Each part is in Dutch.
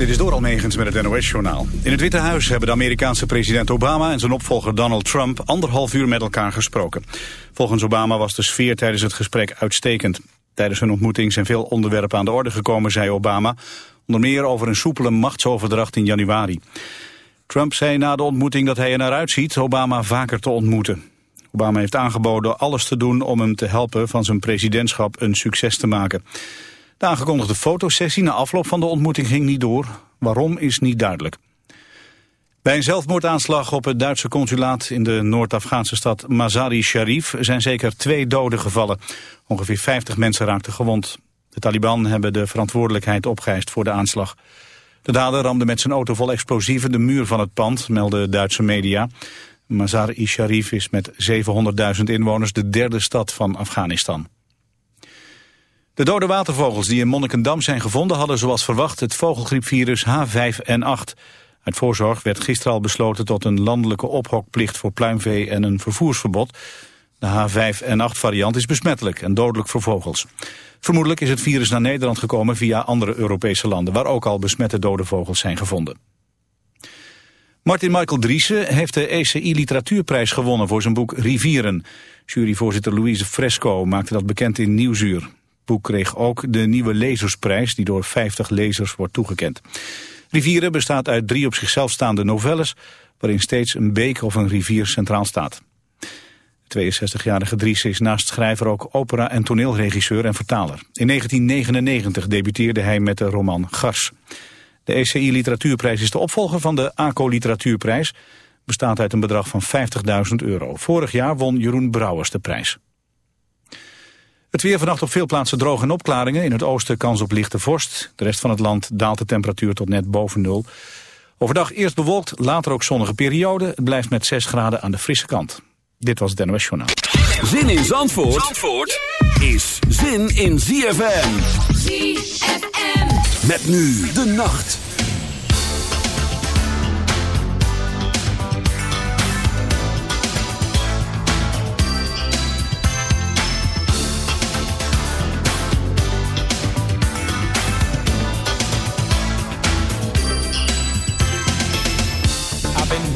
Dit is door Almegens met het NOS-journaal. In het Witte Huis hebben de Amerikaanse president Obama en zijn opvolger Donald Trump anderhalf uur met elkaar gesproken. Volgens Obama was de sfeer tijdens het gesprek uitstekend. Tijdens hun ontmoeting zijn veel onderwerpen aan de orde gekomen, zei Obama. Onder meer over een soepele machtsoverdracht in januari. Trump zei na de ontmoeting dat hij er naar uitziet Obama vaker te ontmoeten. Obama heeft aangeboden alles te doen om hem te helpen van zijn presidentschap een succes te maken. De aangekondigde fotosessie na afloop van de ontmoeting ging niet door. Waarom is niet duidelijk. Bij een zelfmoordaanslag op het Duitse consulaat in de Noord-Afghaanse stad Mazari Sharif zijn zeker twee doden gevallen. Ongeveer 50 mensen raakten gewond. De Taliban hebben de verantwoordelijkheid opgeëist voor de aanslag. De dader ramde met zijn auto vol explosieven de muur van het pand, melden Duitse media. Mazar-i Sharif is met 700.000 inwoners de derde stad van Afghanistan. De dode watervogels die in Monnikendam zijn gevonden hadden zoals verwacht het vogelgriepvirus H5N8. Uit voorzorg werd gisteren al besloten tot een landelijke ophokplicht voor pluimvee en een vervoersverbod. De H5N8 variant is besmettelijk en dodelijk voor vogels. Vermoedelijk is het virus naar Nederland gekomen via andere Europese landen waar ook al besmette dode vogels zijn gevonden. Martin Michael Driessen heeft de ECI Literatuurprijs gewonnen voor zijn boek Rivieren. Juryvoorzitter Louise Fresco maakte dat bekend in Nieuwsuur kreeg ook de nieuwe lezersprijs die door 50 lezers wordt toegekend. Rivieren bestaat uit drie op zichzelf staande novelles waarin steeds een beek of een rivier centraal staat. De 62-jarige Dries is naast schrijver ook opera- en toneelregisseur en vertaler. In 1999 debuteerde hij met de roman Gars. De ECI Literatuurprijs is de opvolger van de ACO Literatuurprijs. Bestaat uit een bedrag van 50.000 euro. Vorig jaar won Jeroen Brouwers de prijs. Het weer vannacht op veel plaatsen droog en opklaringen. In het oosten kans op lichte vorst. De rest van het land daalt de temperatuur tot net boven nul. Overdag eerst bewolkt, later ook zonnige periode. Het blijft met 6 graden aan de frisse kant. Dit was het NOS Journaal. Zin in Zandvoort, Zandvoort is zin in ZFM. ZFM. Met nu de nacht.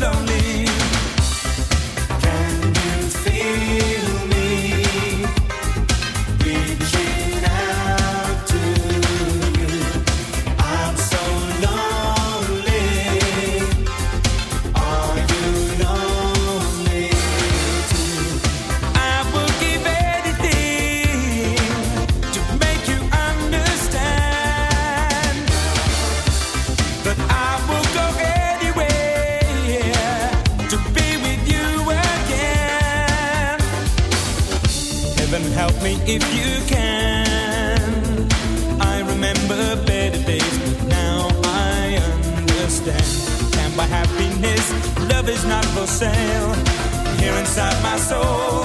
alone. Understand. Can't buy happiness, love is not for sale. Here inside my soul,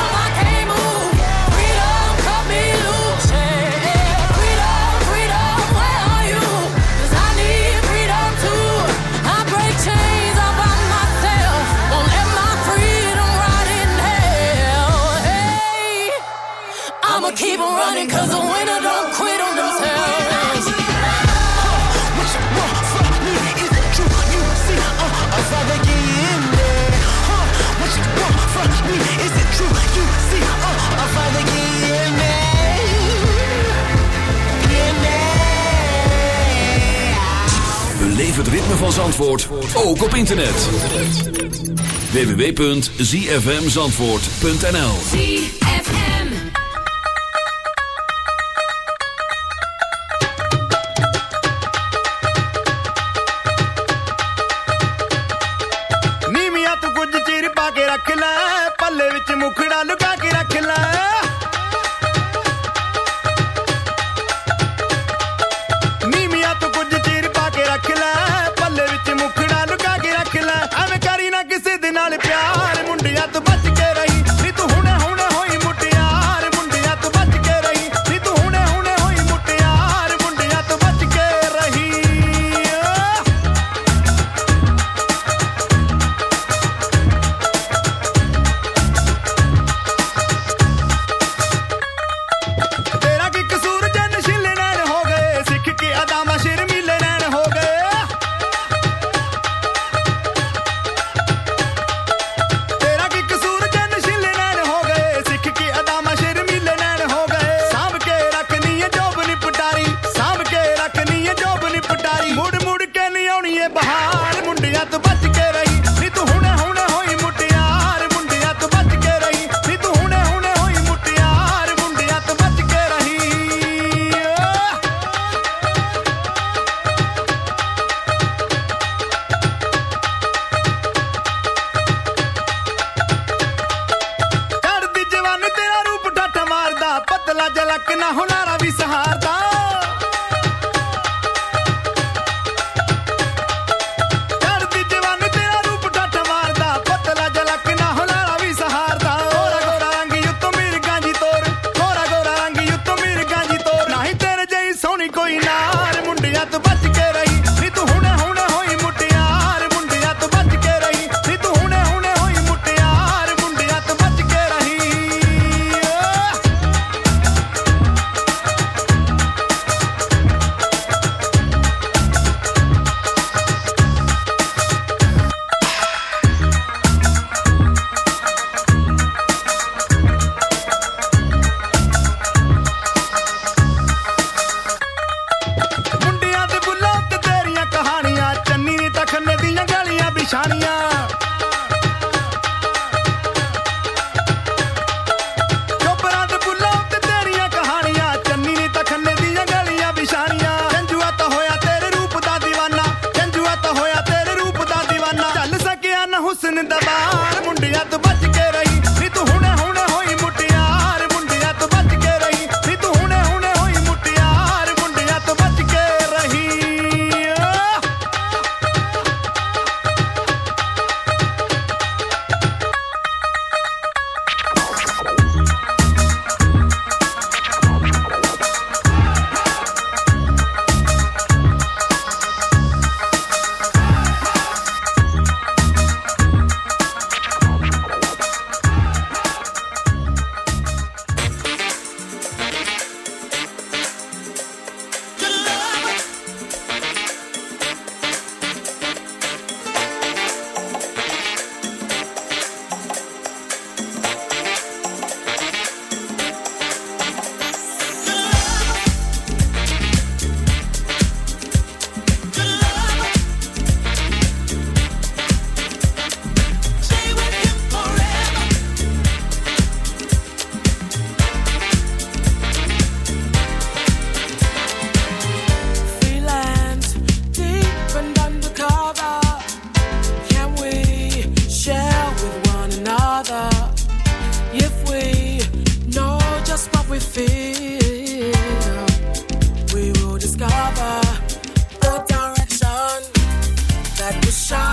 running 'cause the winner don't quit on het ritme van Zandvoort ook op internet. www.zfmzandvoort.nl at the shot.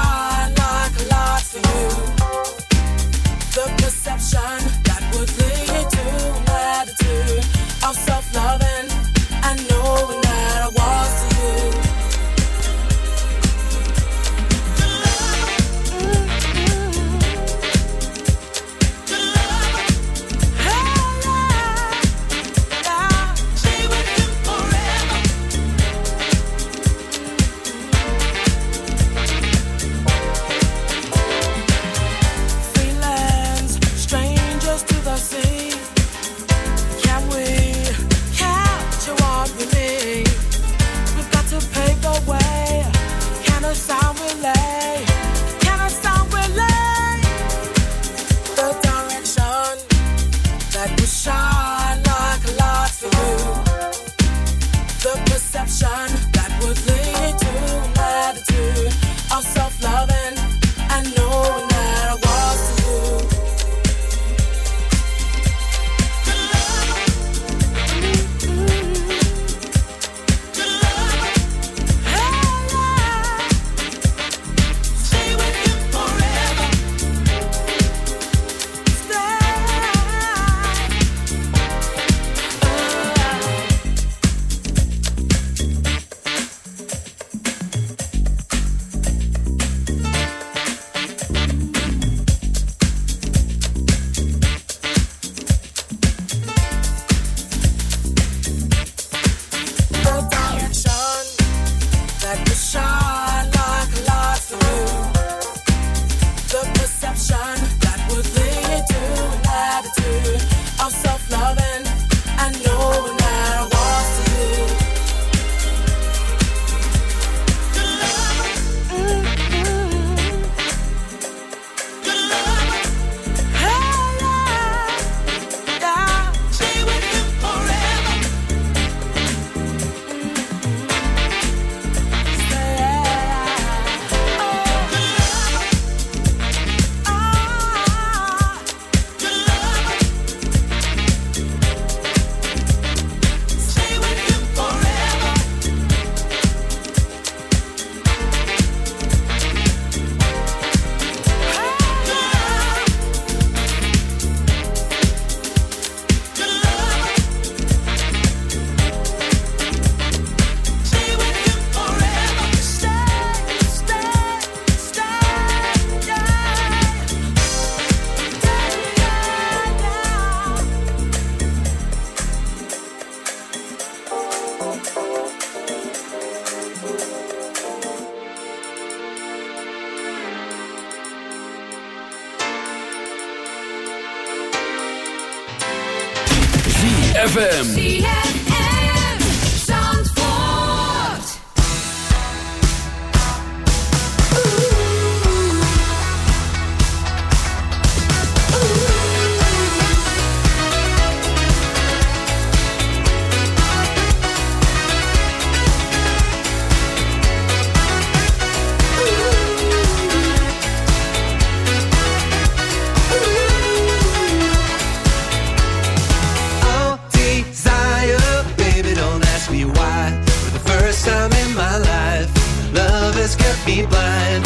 mind.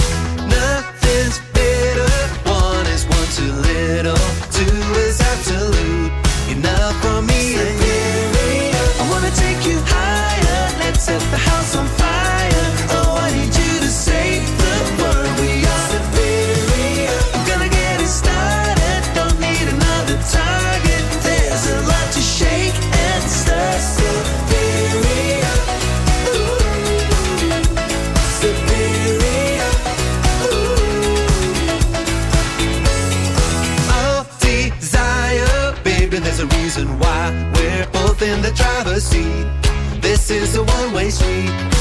Nothing This is a one-way street.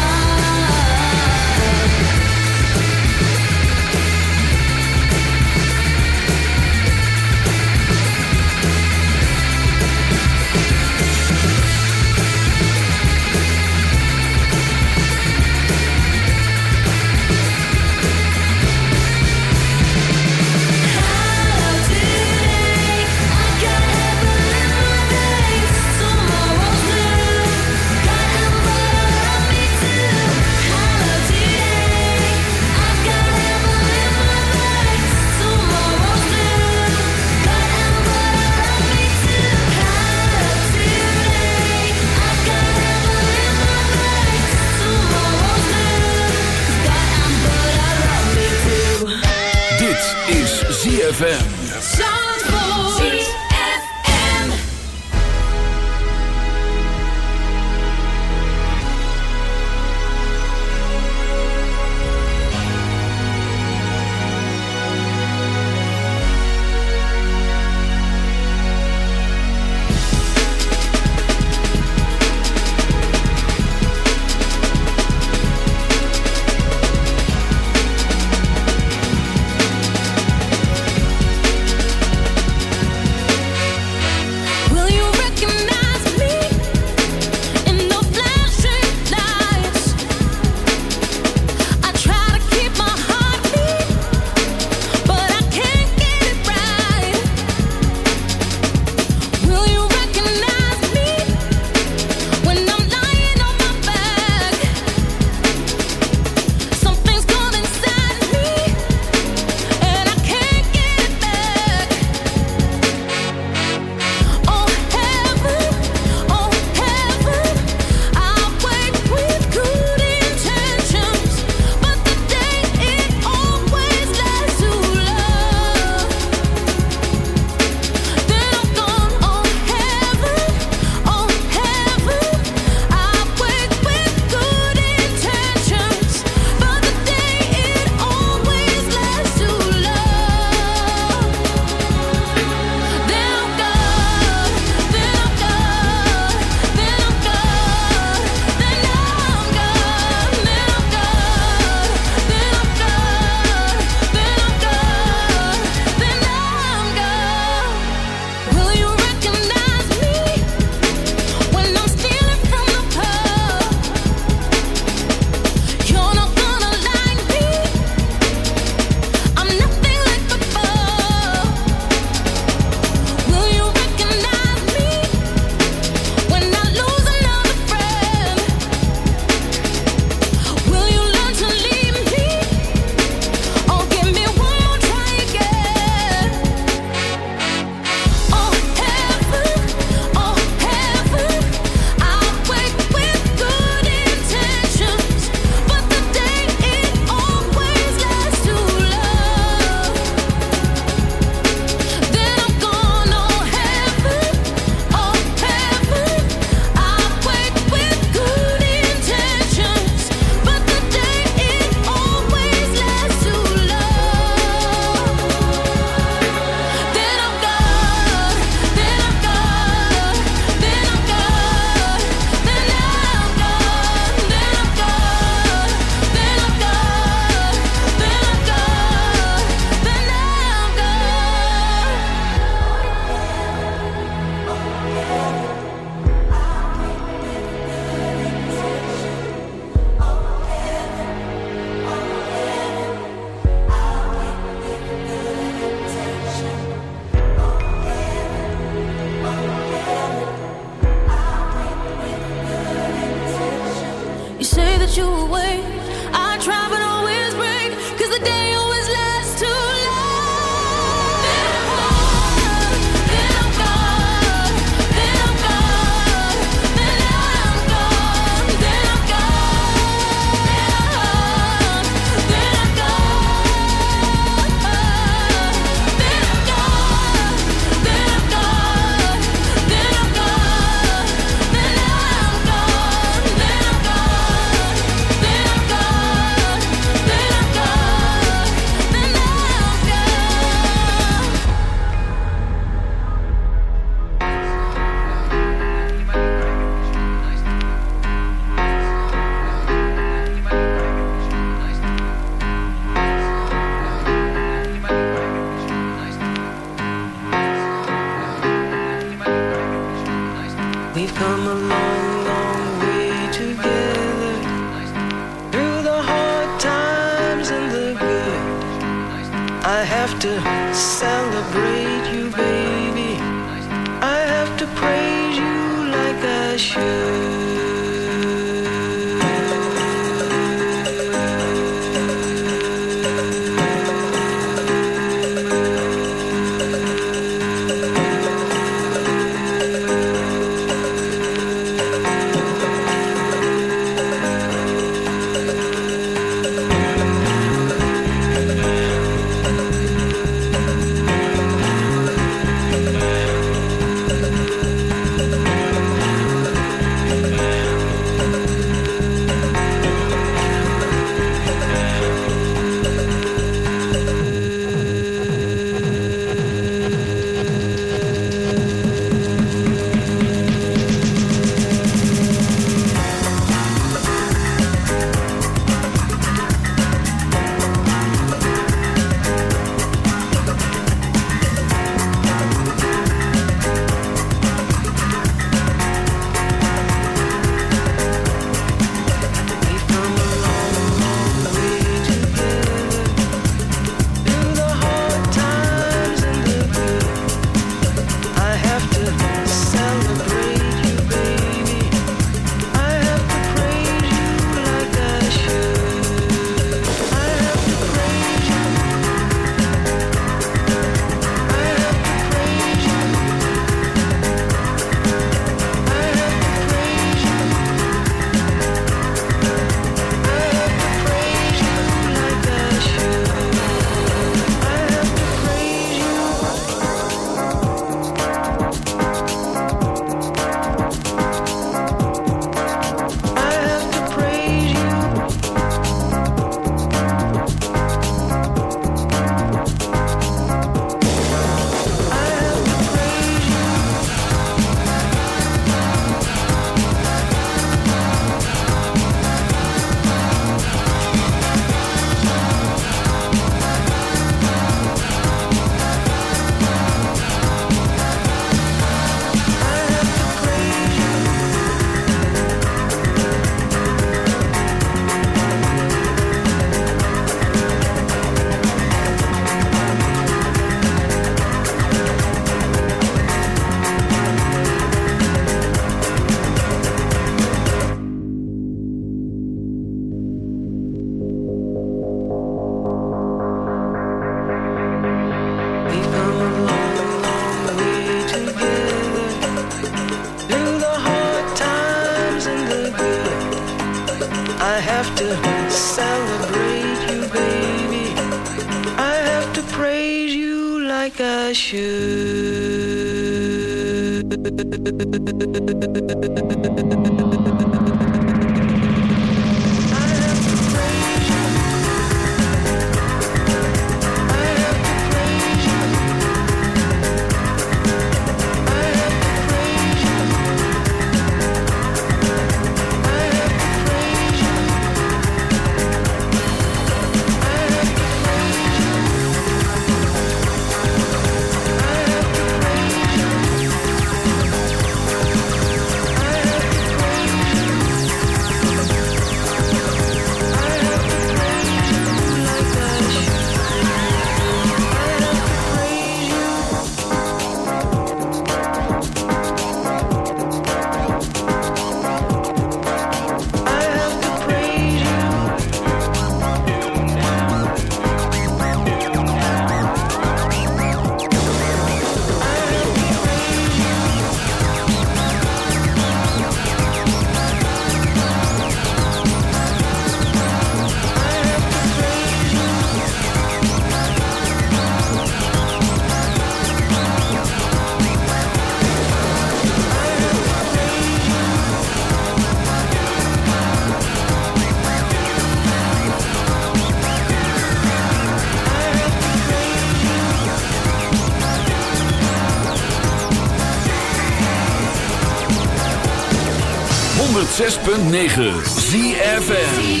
106.9 ZFN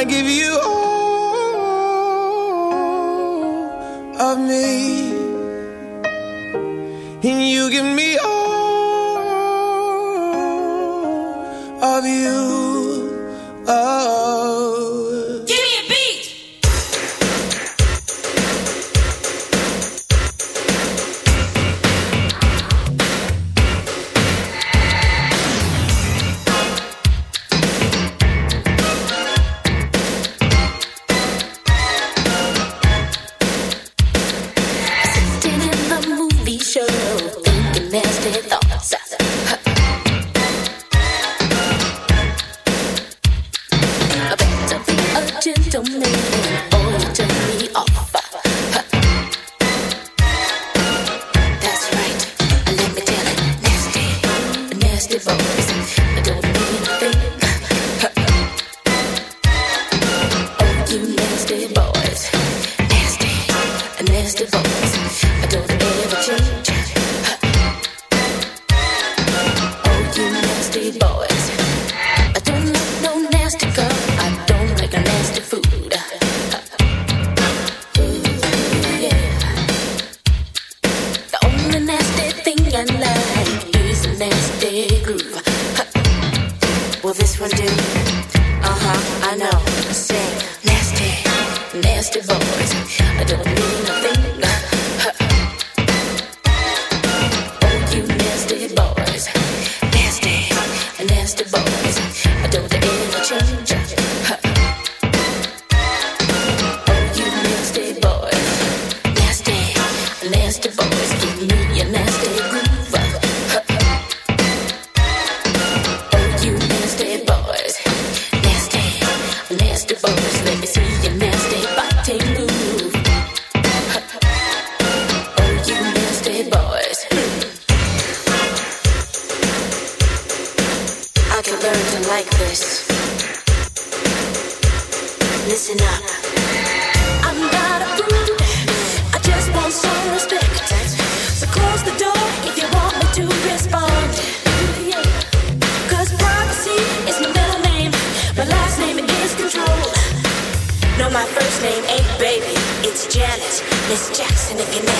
I give you Miss Jackson if you.